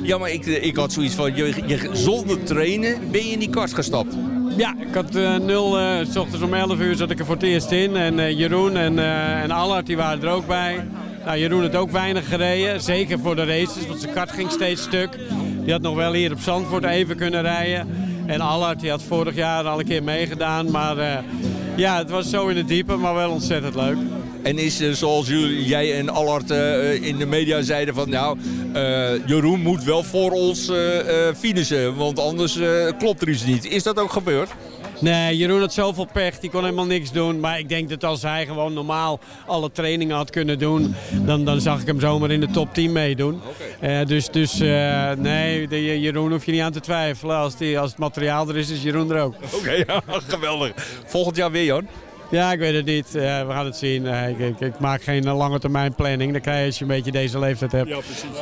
Ja, maar ik, eh, ik had zoiets van, je, je, zonder trainen ben je in die kart gestapt. Ja, ik had eh, nul, eh, s ochtends om 11 uur zat ik er voor het eerst in. En Jeroen en, en Allard die waren er ook bij. Nou, Jeroen had ook weinig gereden, zeker voor de races, want zijn kart ging steeds stuk. Die had nog wel hier op Zandvoort even kunnen rijden. En Allard die had vorig jaar al een keer meegedaan, maar eh, ja, het was zo in het diepe, maar wel ontzettend leuk. En is eh, zoals jullie, jij en Allard eh, in de media zeiden van... nou, Jeroen moet wel voor ons eh, finishen, want anders klopt er iets niet. Is dat ook gebeurd? Nee, Jeroen had zoveel pech, die kon helemaal niks doen. Maar ik denk dat als hij gewoon normaal alle trainingen had kunnen doen... dan, dan zag ik hem zomaar in de top 10 meedoen. Eh, dus dus eh, nee, de, Jeroen hoef je niet aan te twijfelen. Als, die, als het materiaal er is, is Jeroen er ook. Oké, ja, geweldig. Volgend jaar weer, Jan? Ja, ik weet het niet. Eh, we gaan het zien. Eh, ik, ik, ik maak geen eh, lange termijn planning. Dat krijg je als je een beetje deze leeftijd hebt.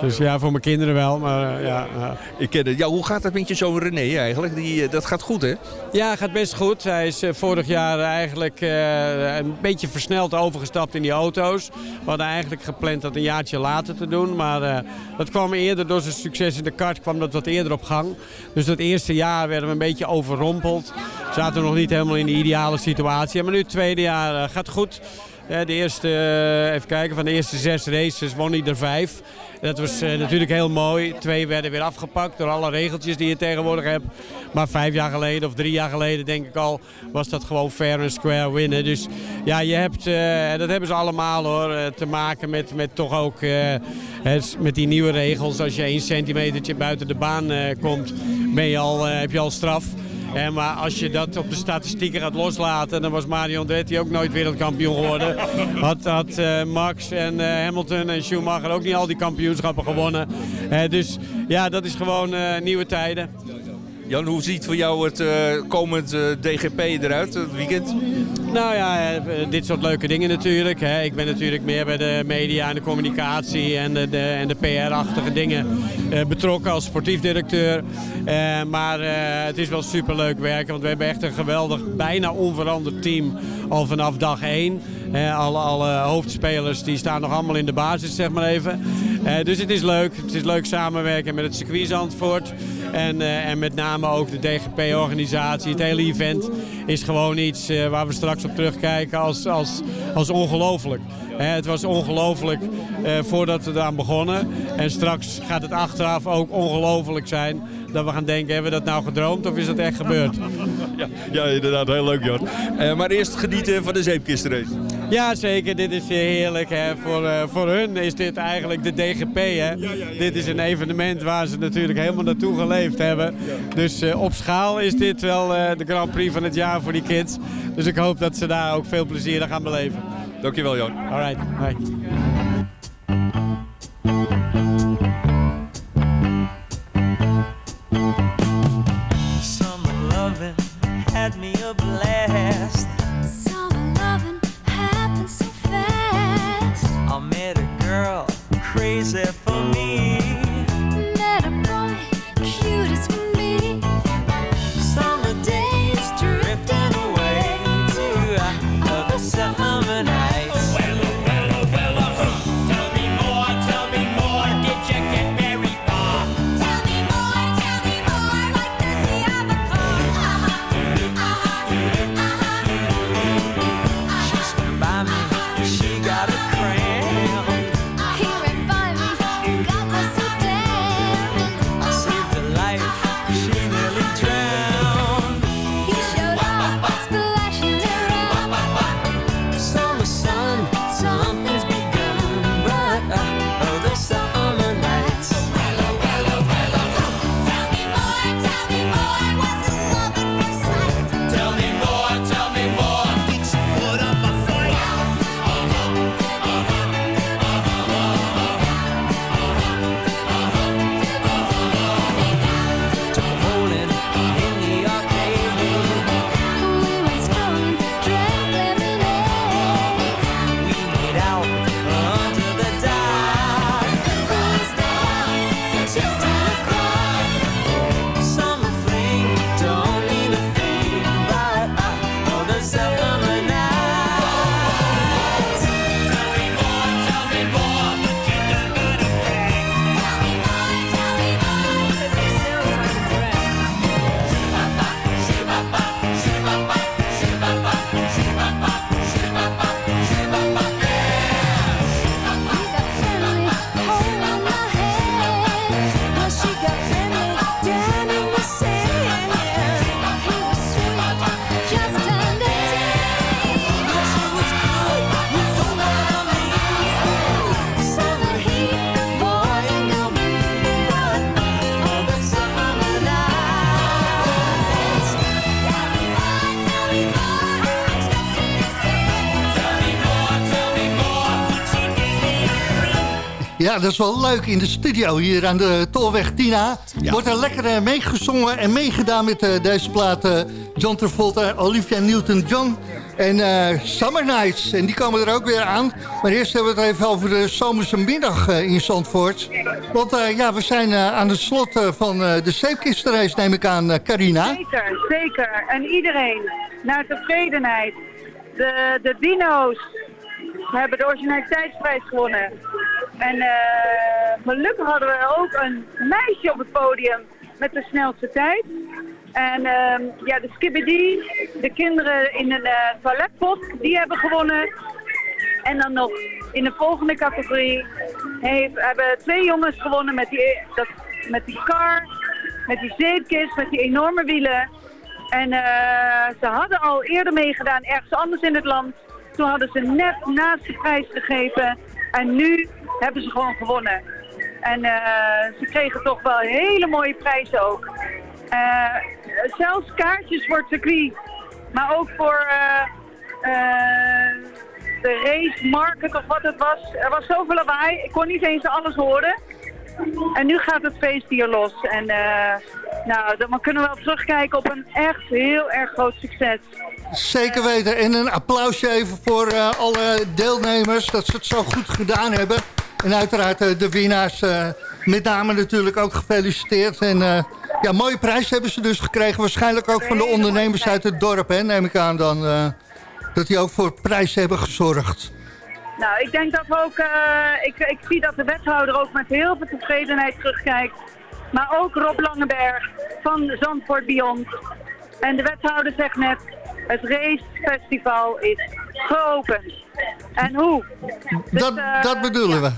Dus ja, voor mijn kinderen wel. Maar eh, ja, ja. Ik ken het. Ja, hoe gaat het met je zoon René eigenlijk? Die, eh, dat gaat goed, hè? Ja, gaat best goed. Hij is vorig jaar eigenlijk eh, een beetje versneld overgestapt in die auto's. We hadden eigenlijk gepland dat een jaartje later te doen. Maar eh, dat kwam eerder door zijn succes in de kart, kwam dat wat eerder op gang. Dus dat eerste jaar werden we een beetje overrompeld. Zaten we nog niet helemaal in de ideale situatie. Maar nu tweede jaar eh, gaat goed. De eerste, eh, even kijken, van de eerste zes races won hij er vijf. Dat was eh, natuurlijk heel mooi. Twee werden weer afgepakt door alle regeltjes die je tegenwoordig hebt. Maar vijf jaar geleden of drie jaar geleden denk ik al, was dat gewoon fair en square winnen. Dus ja, je hebt, dat hebben ze allemaal hoor, te maken met, met toch ook met die nieuwe regels. Als je één centimetertje buiten de baan komt, ben je al, heb je al straf. Eh, maar als je dat op de statistieken gaat loslaten, dan was Mario Andretti ook nooit wereldkampioen geworden. Had, had eh, Max en eh, Hamilton en Schumacher ook niet al die kampioenschappen gewonnen. Dus ja, dat is gewoon eh, nieuwe tijden. Jan, hoe ziet voor jou het eh, komend eh, DGP eruit, het weekend? Nou ja, eh, dit soort leuke dingen natuurlijk. Ik ben natuurlijk meer bij de media en de communicatie en de, de PR-achtige dingen betrokken als sportief directeur. Maar het is wel superleuk werken, want we hebben echt een geweldig, bijna onveranderd team al vanaf dag 1 alle, alle hoofdspelers die staan nog allemaal in de basis, zeg maar even. Eh, dus het is leuk. Het is leuk samenwerken met het circuit Zandvoort. En, eh, en met name ook de DGP-organisatie. Het hele event is gewoon iets eh, waar we straks op terugkijken als, als, als ongelooflijk. Het was ongelooflijk voordat we eraan begonnen. En straks gaat het achteraf ook ongelooflijk zijn dat we gaan denken, hebben we dat nou gedroomd of is dat echt gebeurd? Ja, ja inderdaad, heel leuk. Eh, maar eerst genieten van de zeepkistrace. Ja, zeker. Dit is eh, heerlijk. Hè. Voor, eh, voor hun is dit eigenlijk de DGP. Hè. Dit is een evenement waar ze natuurlijk helemaal naartoe geleefd hebben. Dus eh, op schaal is dit wel de Grand Prix van het jaar voor die kids. Dus ik hoop dat ze daar ook veel plezier aan gaan beleven. Dankjewel, Jan. Alright, bye. Ja, dat is wel leuk in de studio hier aan de Tolweg Tina. Wordt er lekker eh, meegezongen en meegedaan met eh, deze plaat eh, John Travolta, Olivia Newton-John en eh, Summer Nights. En die komen er ook weer aan. Maar eerst hebben we het even over de zomerse middag in Zandvoort. Want eh, ja, we zijn aan het slot van de zeepkistenrace, neem ik aan, Carina. Zeker, zeker. En iedereen naar tevredenheid. De, de dino's hebben de originaliteitsprijs gewonnen. En eh, gelukkig hadden we ook een meisje op het podium met de snelste tijd. En ehm, ja, de Skibbity, de kinderen in een eh, toiletpot, die hebben gewonnen. En dan nog in de volgende categorie heeft, hebben twee jongens gewonnen met die, dat, met die car, met die zeepkist, met die enorme wielen. En eh, ze hadden al eerder meegedaan ergens anders in het land. Toen hadden ze net naast de prijs gegeven. En nu hebben ze gewoon gewonnen. En eh, ze kregen toch wel hele mooie prijzen ook. Eh, zelfs kaartjes voor het circuit. Maar ook voor eh, de race market of wat het was. Er was zoveel lawaai. Ik kon niet eens alles horen. En nu gaat het feest hier los. En nou, dan kunnen we wel terugkijken op een echt heel erg groot succes. Zeker weten. En een applausje even voor eh, alle deelnemers dat ze het zo goed gedaan hebben. En uiteraard eh, de winnaars eh, met name natuurlijk ook gefeliciteerd. En ja, mooie prijs hebben ze dus gekregen. Waarschijnlijk ook van de ondernemers uit het dorp, hè, neem ik aan dan. dat die ook voor prijzen hebben gezorgd. Nou, ik denk dat we ook, ik, ik zie dat de wethouder ook met heel veel tevredenheid terugkijkt. Maar ook Rob Langenberg van Zandvoort Beyond. En de wethouder zegt net, het racefestival is geopend. En hoe? Dus, dat, eh, dat bedoelen we.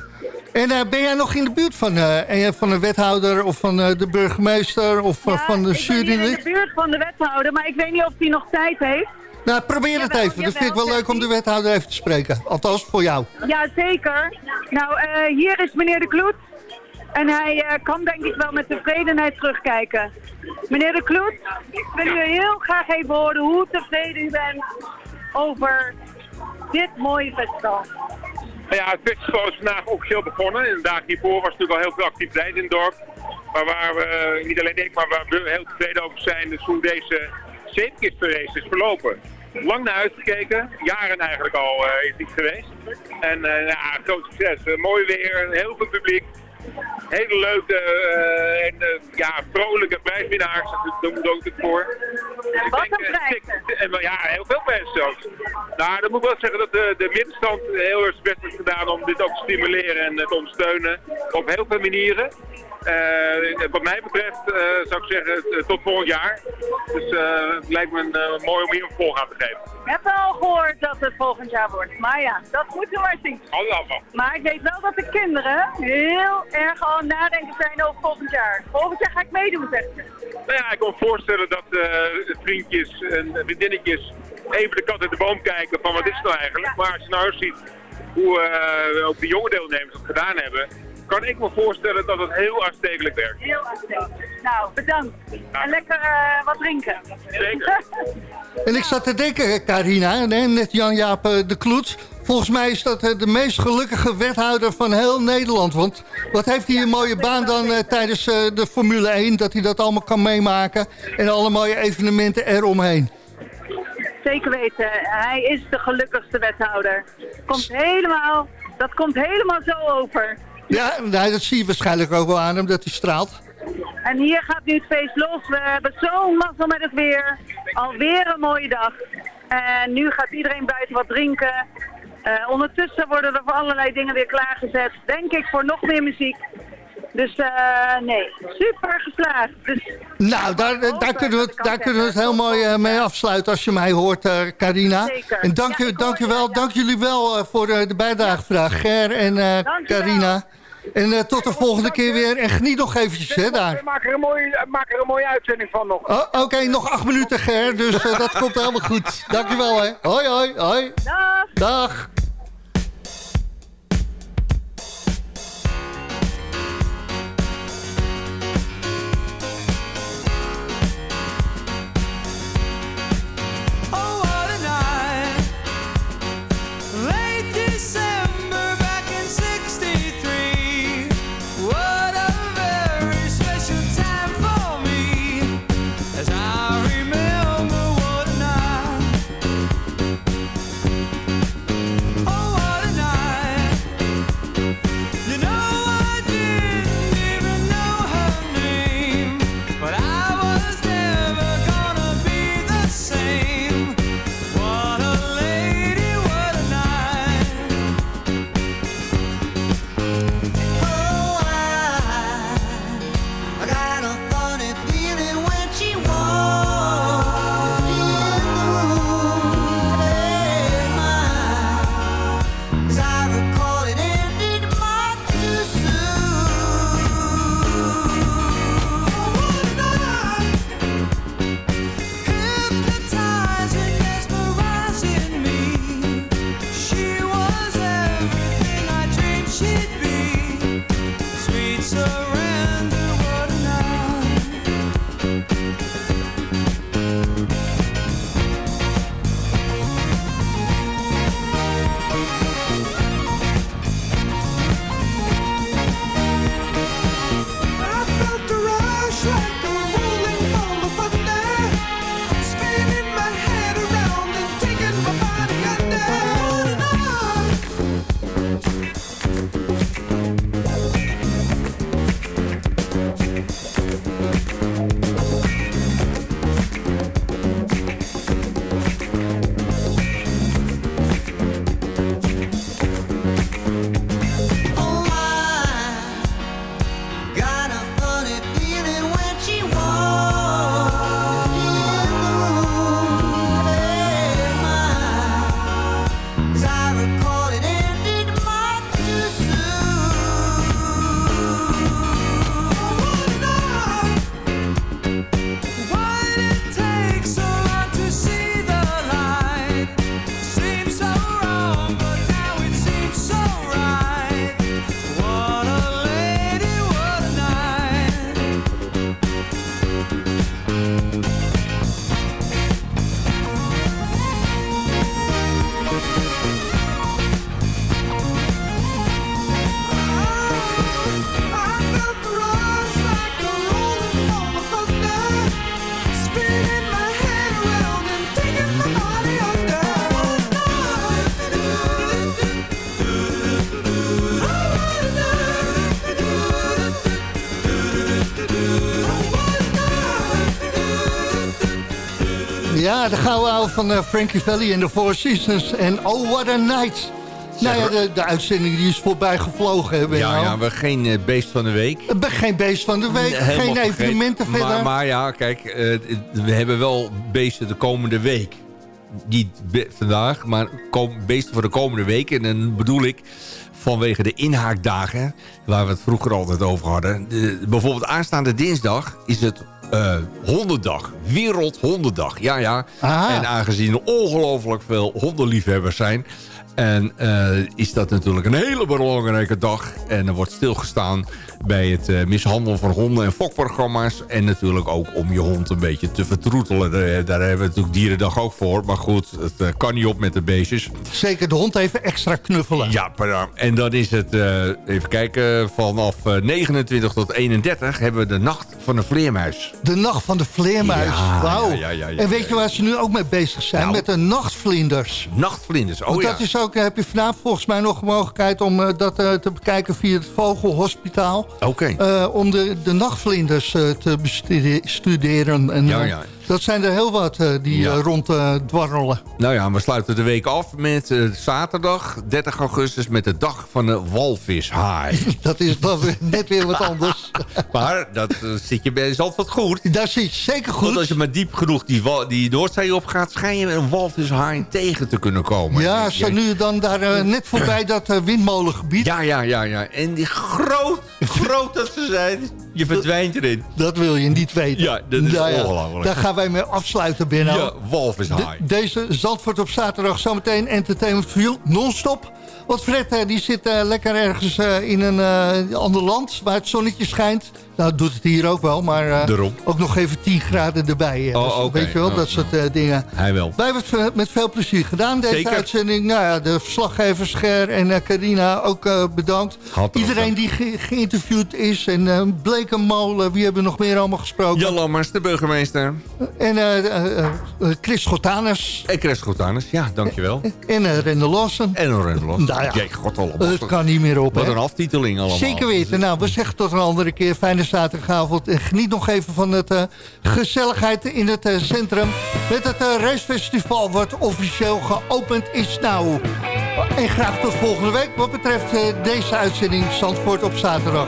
En eh, ben jij nog in de buurt van, een van de wethouder of van de burgemeester of ja, van de ik ben in jury? de buurt van de wethouder, maar ik weet niet of hij nog tijd heeft. Nou, probeer het Jawel, even. Dat vind ik wel leuk om de wethouder even te spreken. Althans, voor jou. Ja, zeker. Nou, hier is meneer De Kloet. En hij eh, kan denk ik wel met tevredenheid terugkijken. Meneer De Kloet, ik wil u heel graag even horen hoe tevreden u bent over dit mooie festival. Nou ja, het festival is vandaag officieel begonnen. En de dagen hiervoor was natuurlijk al heel veel activiteit in het dorp. Maar waar we, eh, niet alleen ik, maar waar we heel tevreden over zijn, is hoe deze zeepkistrace is verlopen. Lang naar uitgekeken, jaren eigenlijk al eh, is die geweest. En ja, groot succes. Mooi weer, heel veel publiek. Hele leuke eh, en eh, ja, vrolijke prijswinnaars, daar moet ook het voor. Ik Wat denk, een eh, wel, ja, heel veel mensen zelfs. Nou, dan moet ik wel zeggen dat de, de middenstand heel erg zijn best heeft gedaan om dit ook te stimuleren en te ondersteunen. Op heel veel manieren. Eh, wat mij betreft eh, zou ik zeggen eh, tot volgend jaar. Dus het lijkt me een, mooi om hier een volg aan te geven. Ik heb wel gehoord dat het volgend jaar wordt. Maar ja, dat moeten we maar zien. Allemaal. Maar ik weet wel dat de kinderen heel erg al aan het nadenken zijn over volgend jaar. Volgend jaar ga ik meedoen, zegt ze. Nou ja, ik kan me voorstellen dat vriendjes en vriendinnetjes even de kat uit de boom kijken van wat is het nou eigenlijk. Maar als je nou ziet hoe eh, ook de jonge deelnemers het gedaan hebben, kan ik me voorstellen dat het heel aanstekelijk werkt. Heel aanstekelijk. Nou, bedankt. En lekker eh, wat drinken. Zeker. En ik zat te denken, Carina, hè, net Jan-Jaap eh, de Kloet. Volgens mij is dat eh, de meest gelukkige wethouder van heel Nederland. Want wat heeft hij een mooie baan dan eh, tijdens eh, de Formule 1... dat hij dat allemaal kan meemaken en alle mooie evenementen eromheen. Zeker weten. Hij is de gelukkigste wethouder. Komt helemaal, dat komt helemaal zo over. Ja, nou, dat zie je waarschijnlijk ook wel aan hem, dat hij straalt. En hier gaat nu het feest los. We hebben zo'n mazzel met het weer. Alweer een mooie dag. En nu gaat iedereen buiten wat drinken. Eh, ondertussen worden er voor allerlei dingen weer klaargezet. Denk ik voor nog meer muziek. Dus eh, nee, super geslaagd. Dus Nou, daar, daar, kunnen, we het, daar kunnen we het heel mooi eh, mee afsluiten als je mij hoort, eh, Carina. Zeker. En dank, Ja, ik dank, je, wel, ja. dank jullie wel voor de bijdragevraag, Ger en. Carina. En eh, tot de volgende keer weer. En geniet nog eventjes hè, daar. We maken er een mooie, maken er een mooie uitzending van nog. Oh, Oké, nog acht minuten, Ger. Dus eh, dat komt helemaal goed. Dankjewel, hè. Hoi, hoi, hoi. dag! Dag. Ja, de gouden oude van eh, Frankie Valli en de Four Seasons. En Oh, what a night. Nou ja, de, de uitzending die is voorbij gevlogen. Hè, je Ja, al? ja, we geen eh, beest van de week. Geen beest van de week, Helemaal geen evenementen maar, verder. Maar ja, kijk, eh, we hebben wel beesten de komende week. Niet vandaag, maar beesten voor de komende week. En dan bedoel ik vanwege de inhaakdagen, waar we het vroeger altijd over hadden. De- bijvoorbeeld aanstaande dinsdag is het eh hondendag. Wereld Hondendag. Ja, ja. Aha. En aangezien er ongelooflijk veel hondenliefhebbers zijn... En eh, is dat natuurlijk een hele belangrijke dag. En er wordt stilgestaan bij het eh, mishandelen van honden en fokprogramma's. En natuurlijk ook om je hond een beetje te vertroetelen. Daar, daar hebben we natuurlijk Dierendag ook voor. Maar goed, het eh, kan niet op met de beestjes. Zeker de hond even extra knuffelen. Ja, pardon. en dan is het, eh, even kijken, vanaf eh, 29 tot 31 hebben we de Nacht van de Vleermuis. De nacht van de vleermuis. Ja, Wauw. ja, ja, en weet je waar ze nu ook mee bezig zijn? Nou. Met de nachtvlinders. Nachtvlinders, oh Want ja. dat is ook, heb je vanavond volgens mij nog de mogelijkheid om eh, dat eh, te bekijken via het Vogelhospitaal. Oké. Eh, om de, de nachtvlinders eh, te bestuderen. En, Ja, eh, ja. Dat zijn er heel wat eh, die Ja. eh, rond eh, dwarrelen. Nou ja, we sluiten de week af met zaterdag 30 augustus met de dag van de walvishaai. Dat is dan net weer wat anders. maar dat zit je bij Zandvoort goed. Daar zit je zeker goed. Want als je maar diep genoeg die, die Noordzee op gaat... schijn je een walvishaai tegen te kunnen komen. Ja, zo nu dan daar net voorbij dat windmolengebied. Ja, ja, ja, ja. En die groot, groot dat ze zijn, je verdwijnt erin. Dat wil je niet weten. Ja, dat is Nou ongelooflijk. Daar gaan wij mee afsluiten, Benno. Ja, walvishaai. De- deze Zandvoort op zaterdag zometeen Entertainment You, non-stop. Want Fred eh, die zit eh, lekker ergens eh, in een ander land waar het zonnetje schijnt. Nou, doet het hier ook wel, maar ook nog even 10 graden erbij. Oh, Dus oké. Weet je wel, Oh, dat soort dingen. Hij wel. Wij hebben het met veel plezier gedaan, deze Zeker. uitzending. Nou ja, de verslaggevers Ger en Carina ook bedankt. Er Iedereen die ge- geïnterviewd is. En eh Blekenmolen, wie hebben we nog meer allemaal gesproken? Jan Lammers, de burgemeester. En eh, eh, eh, Chris Schotanus. En Chris Gotanus, ja, dankjewel. En uh, Rende Lossen. En een Rendelos. Nou ja. Jee, god Het kan niet meer op, Wat hè? een aftiteling allemaal. Zeker weten. Nou, we zeggen tot een andere keer. Fijne zaterdagavond. En geniet nog even van het gezelligheid in het centrum. Met het racefestival wordt officieel geopend is nou. En graag tot volgende week wat betreft deze uitzending Zandvoort op zaterdag.